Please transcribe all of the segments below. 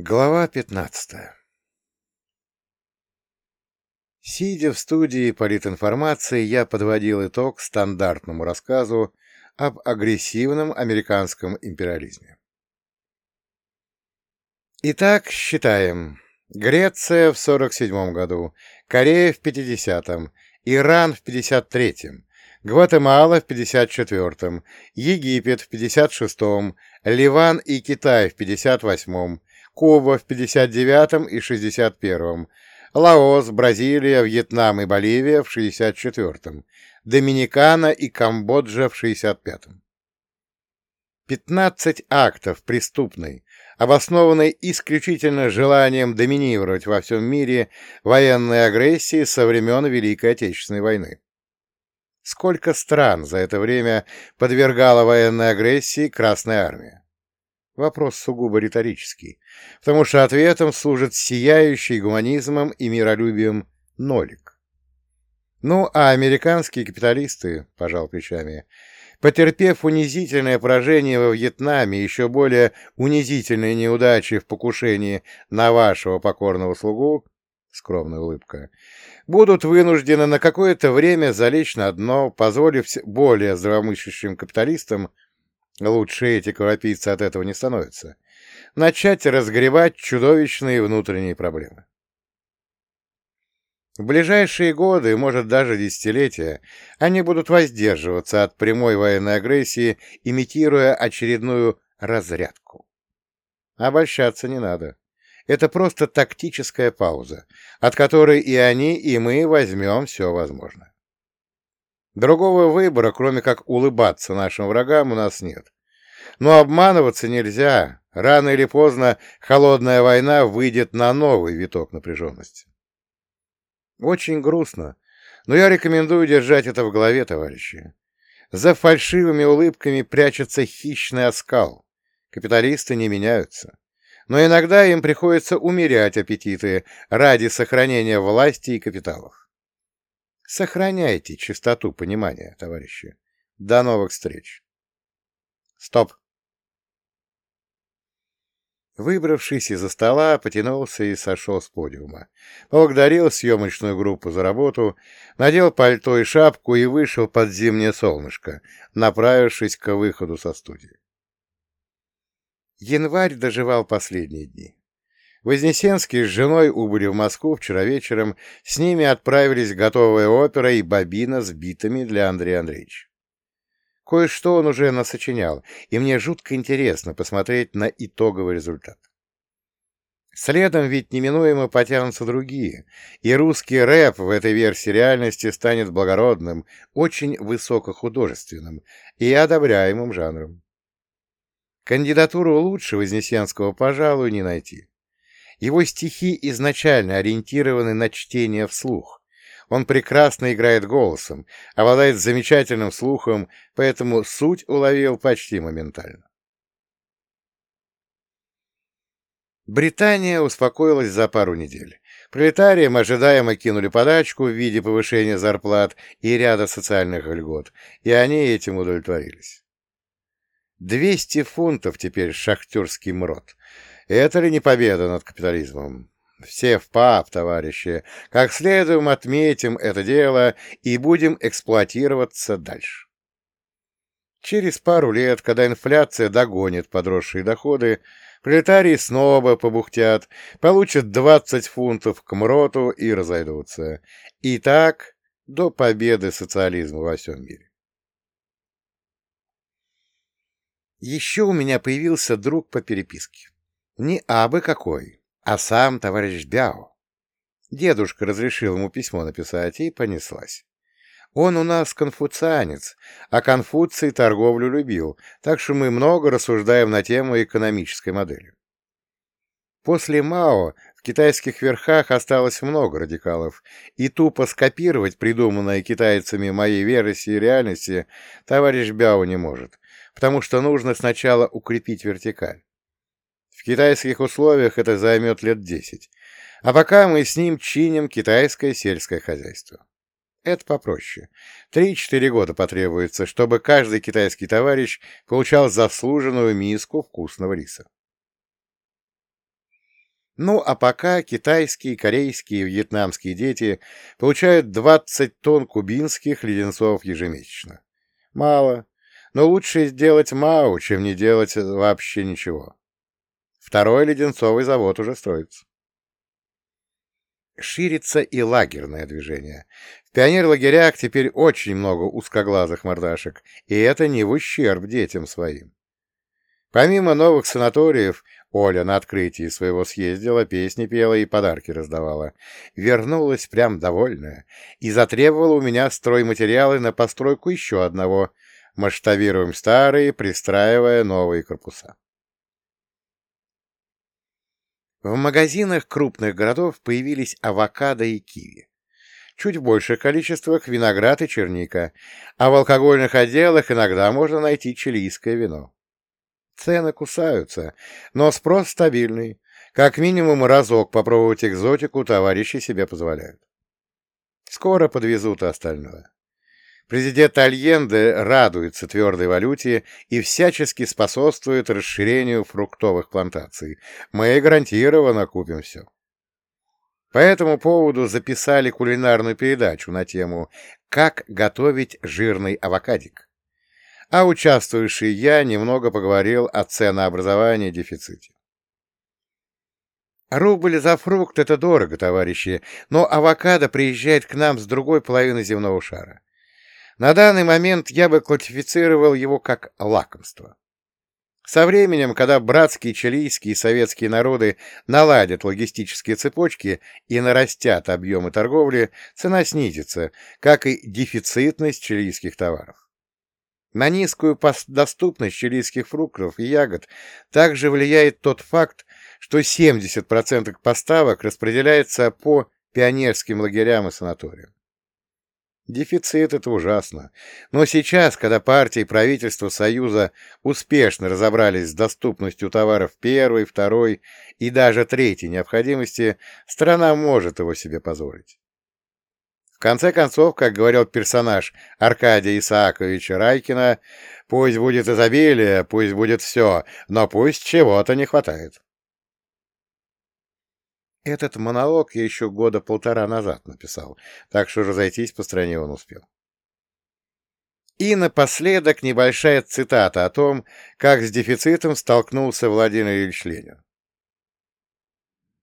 Глава пятнадцатая Сидя в студии политинформации, я подводил итог стандартному рассказу об агрессивном американском империализме. Итак, считаем. Греция в 47 году, Корея в 50-м, Иран в 53-м, Гватемала в 54-м, Египет в 56-м, Ливан и Китай в 58-м, Куба в 59-м и 61-м, Лаос, Бразилия, Вьетнам и Боливия в 64-м, Доминикана и Камбоджа в 65-м. 15 актов преступной, обоснованной исключительно желанием доминировать во всем мире военной агрессии со времен Великой Отечественной войны. Сколько стран за это время подвергала военной агрессии Красная Армия? Вопрос сугубо риторический, потому что ответом служит сияющий гуманизмом и миролюбием нолик. Ну, а американские капиталисты, пожал плечами, потерпев унизительное поражение во Вьетнаме, еще более унизительные неудачи в покушении на вашего покорного слугу, скромная улыбка, будут вынуждены на какое-то время залечь на дно, позволив более здравомыслящим капиталистам Лучше эти кровопийцы от этого не становятся. Начать разгребать чудовищные внутренние проблемы. В ближайшие годы, может даже десятилетия, они будут воздерживаться от прямой военной агрессии, имитируя очередную разрядку. Обольщаться не надо. Это просто тактическая пауза, от которой и они, и мы возьмем все возможное. Другого выбора, кроме как улыбаться нашим врагам, у нас нет. Но обманываться нельзя. Рано или поздно холодная война выйдет на новый виток напряженности. Очень грустно, но я рекомендую держать это в голове, товарищи. За фальшивыми улыбками прячется хищный оскал. Капиталисты не меняются. Но иногда им приходится умерять аппетиты ради сохранения власти и капиталов. Сохраняйте чистоту понимания, товарищи. До новых встреч. Стоп. Выбравшись из-за стола, потянулся и сошел с подиума. Поблагодарил съемочную группу за работу, надел пальто и шапку и вышел под зимнее солнышко, направившись к выходу со студии. Январь доживал последние дни. Вознесенский с женой убыли в Москву вчера вечером, с ними отправились готовая опера и бобина с битами для Андрея Андреевича. Кое-что он уже насочинял, и мне жутко интересно посмотреть на итоговый результат. Следом ведь неминуемо потянутся другие, и русский рэп в этой версии реальности станет благородным, очень высокохудожественным и одобряемым жанром. Кандидатуру лучше Вознесенского, пожалуй, не найти. Его стихи изначально ориентированы на чтение вслух. Он прекрасно играет голосом, обладает замечательным слухом, поэтому суть уловил почти моментально. Британия успокоилась за пару недель. Пролетариям ожидаемо кинули подачку в виде повышения зарплат и ряда социальных льгот, и они этим удовлетворились. Двести фунтов теперь шахтерский мрот. Это ли не победа над капитализмом? Все в пап, товарищи. Как следуем отметим это дело и будем эксплуатироваться дальше. Через пару лет, когда инфляция догонит подросшие доходы, пролетарии снова побухтят, получат 20 фунтов к МРОТу и разойдутся. И так до победы социализма во всем мире. Еще у меня появился друг по переписке. Не абы какой, а сам товарищ Бяо. Дедушка разрешил ему письмо написать, и понеслась. Он у нас конфуцианец, а Конфуций торговлю любил, так что мы много рассуждаем на тему экономической модели. После Мао в китайских верхах осталось много радикалов, и тупо скопировать придуманное китайцами моей версии реальности товарищ Бяо не может, потому что нужно сначала укрепить вертикаль. В китайских условиях это займет лет десять. А пока мы с ним чиним китайское сельское хозяйство. Это попроще. Три-четыре года потребуется, чтобы каждый китайский товарищ получал заслуженную миску вкусного риса. Ну, а пока китайские, корейские и вьетнамские дети получают 20 тонн кубинских леденцов ежемесячно. Мало, но лучше сделать мау, чем не делать вообще ничего. Второй леденцовый завод уже строится. Ширится и лагерное движение. В пионер-лагерях теперь очень много узкоглазых мордашек, и это не в ущерб детям своим. Помимо новых санаториев, Оля на открытии своего съездила, песни пела и подарки раздавала. Вернулась прям довольная и затребовала у меня стройматериалы на постройку еще одного. Масштабируем старые, пристраивая новые корпуса. В магазинах крупных городов появились авокадо и киви. Чуть в больших количествах виноград и черника, а в алкогольных отделах иногда можно найти чилийское вино. Цены кусаются, но спрос стабильный. Как минимум разок попробовать экзотику товарищи себе позволяют. Скоро подвезут остальное. Президент Альенде радуется твердой валюте и всячески способствует расширению фруктовых плантаций. Мы гарантированно купим все. По этому поводу записали кулинарную передачу на тему «Как готовить жирный авокадик» а участвующий я немного поговорил о ценообразовании дефиците. Рубль за фрукт — это дорого, товарищи, но авокадо приезжает к нам с другой половины земного шара. На данный момент я бы классифицировал его как лакомство. Со временем, когда братские чилийские и советские народы наладят логистические цепочки и нарастят объемы торговли, цена снизится, как и дефицитность чилийских товаров. На низкую доступность чилийских фруктов и ягод также влияет тот факт, что 70% поставок распределяется по пионерским лагерям и санаториям. Дефицит — это ужасно. Но сейчас, когда партии и правительство Союза успешно разобрались с доступностью товаров первой, второй и даже третьей необходимости, страна может его себе позволить. В конце концов, как говорил персонаж Аркадия Исааковича Райкина, пусть будет изобилие, пусть будет все, но пусть чего-то не хватает. Этот монолог я еще года полтора назад написал, так что разойтись по стране он успел. И напоследок небольшая цитата о том, как с дефицитом столкнулся Владимир Ильич Ленин.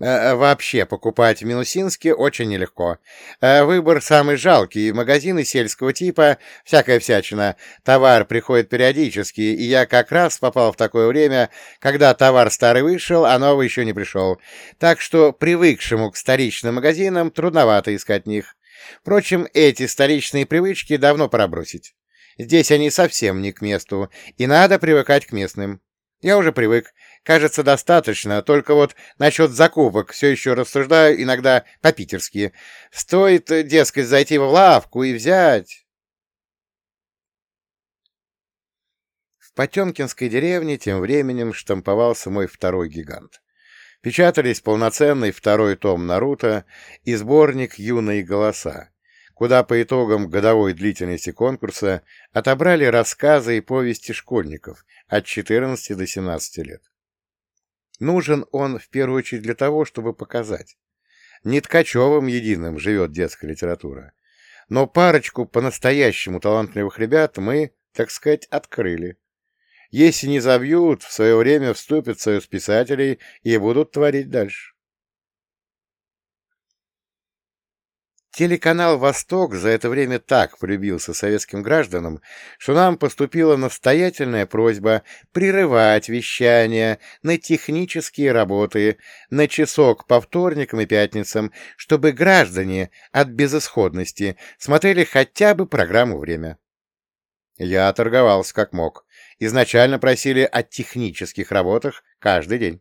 Э, вообще покупать в Минусинске очень нелегко. Э, выбор самый жалкий. Магазины сельского типа, всякая всячина. Товар приходит периодически, и я как раз попал в такое время, когда товар старый вышел, а новый еще не пришел. Так что привыкшему к столичным магазинам трудновато искать них. Впрочем, эти столичные привычки давно пора бросить. Здесь они совсем не к месту, и надо привыкать к местным. Я уже привык. Кажется, достаточно, только вот насчет закупок все еще рассуждаю иногда по-питерски. Стоит, дескать, зайти в лавку и взять... В Потемкинской деревне тем временем штамповался мой второй гигант. Печатались полноценный второй том Наруто и сборник «Юные голоса», куда по итогам годовой длительности конкурса отобрали рассказы и повести школьников от 14 до 17 лет. Нужен он в первую очередь для того, чтобы показать. Не Ткачевым единым живет детская литература, но парочку по-настоящему талантливых ребят мы, так сказать, открыли. Если не забьют, в свое время вступят в союз писателей и будут творить дальше. Телеканал «Восток» за это время так полюбился советским гражданам, что нам поступила настоятельная просьба прерывать вещание на технические работы на часок по вторникам и пятницам, чтобы граждане от безысходности смотрели хотя бы программу «Время». Я торговался как мог. Изначально просили о технических работах каждый день.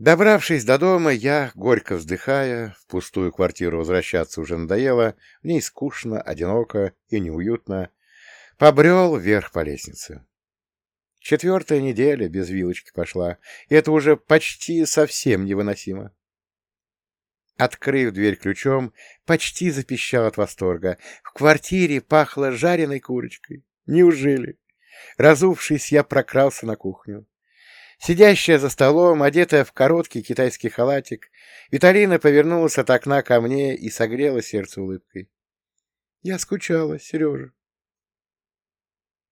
Добравшись до дома, я, горько вздыхая, в пустую квартиру возвращаться уже надоело, в ней скучно, одиноко и неуютно, побрел вверх по лестнице. Четвертая неделя без вилочки пошла, и это уже почти совсем невыносимо. Открыв дверь ключом, почти запищал от восторга. В квартире пахло жареной курочкой. Неужели? Разувшись, я прокрался на кухню. Сидящая за столом, одетая в короткий китайский халатик, Виталина повернулась от окна ко мне и согрела сердце улыбкой. — Я скучала, Сережа.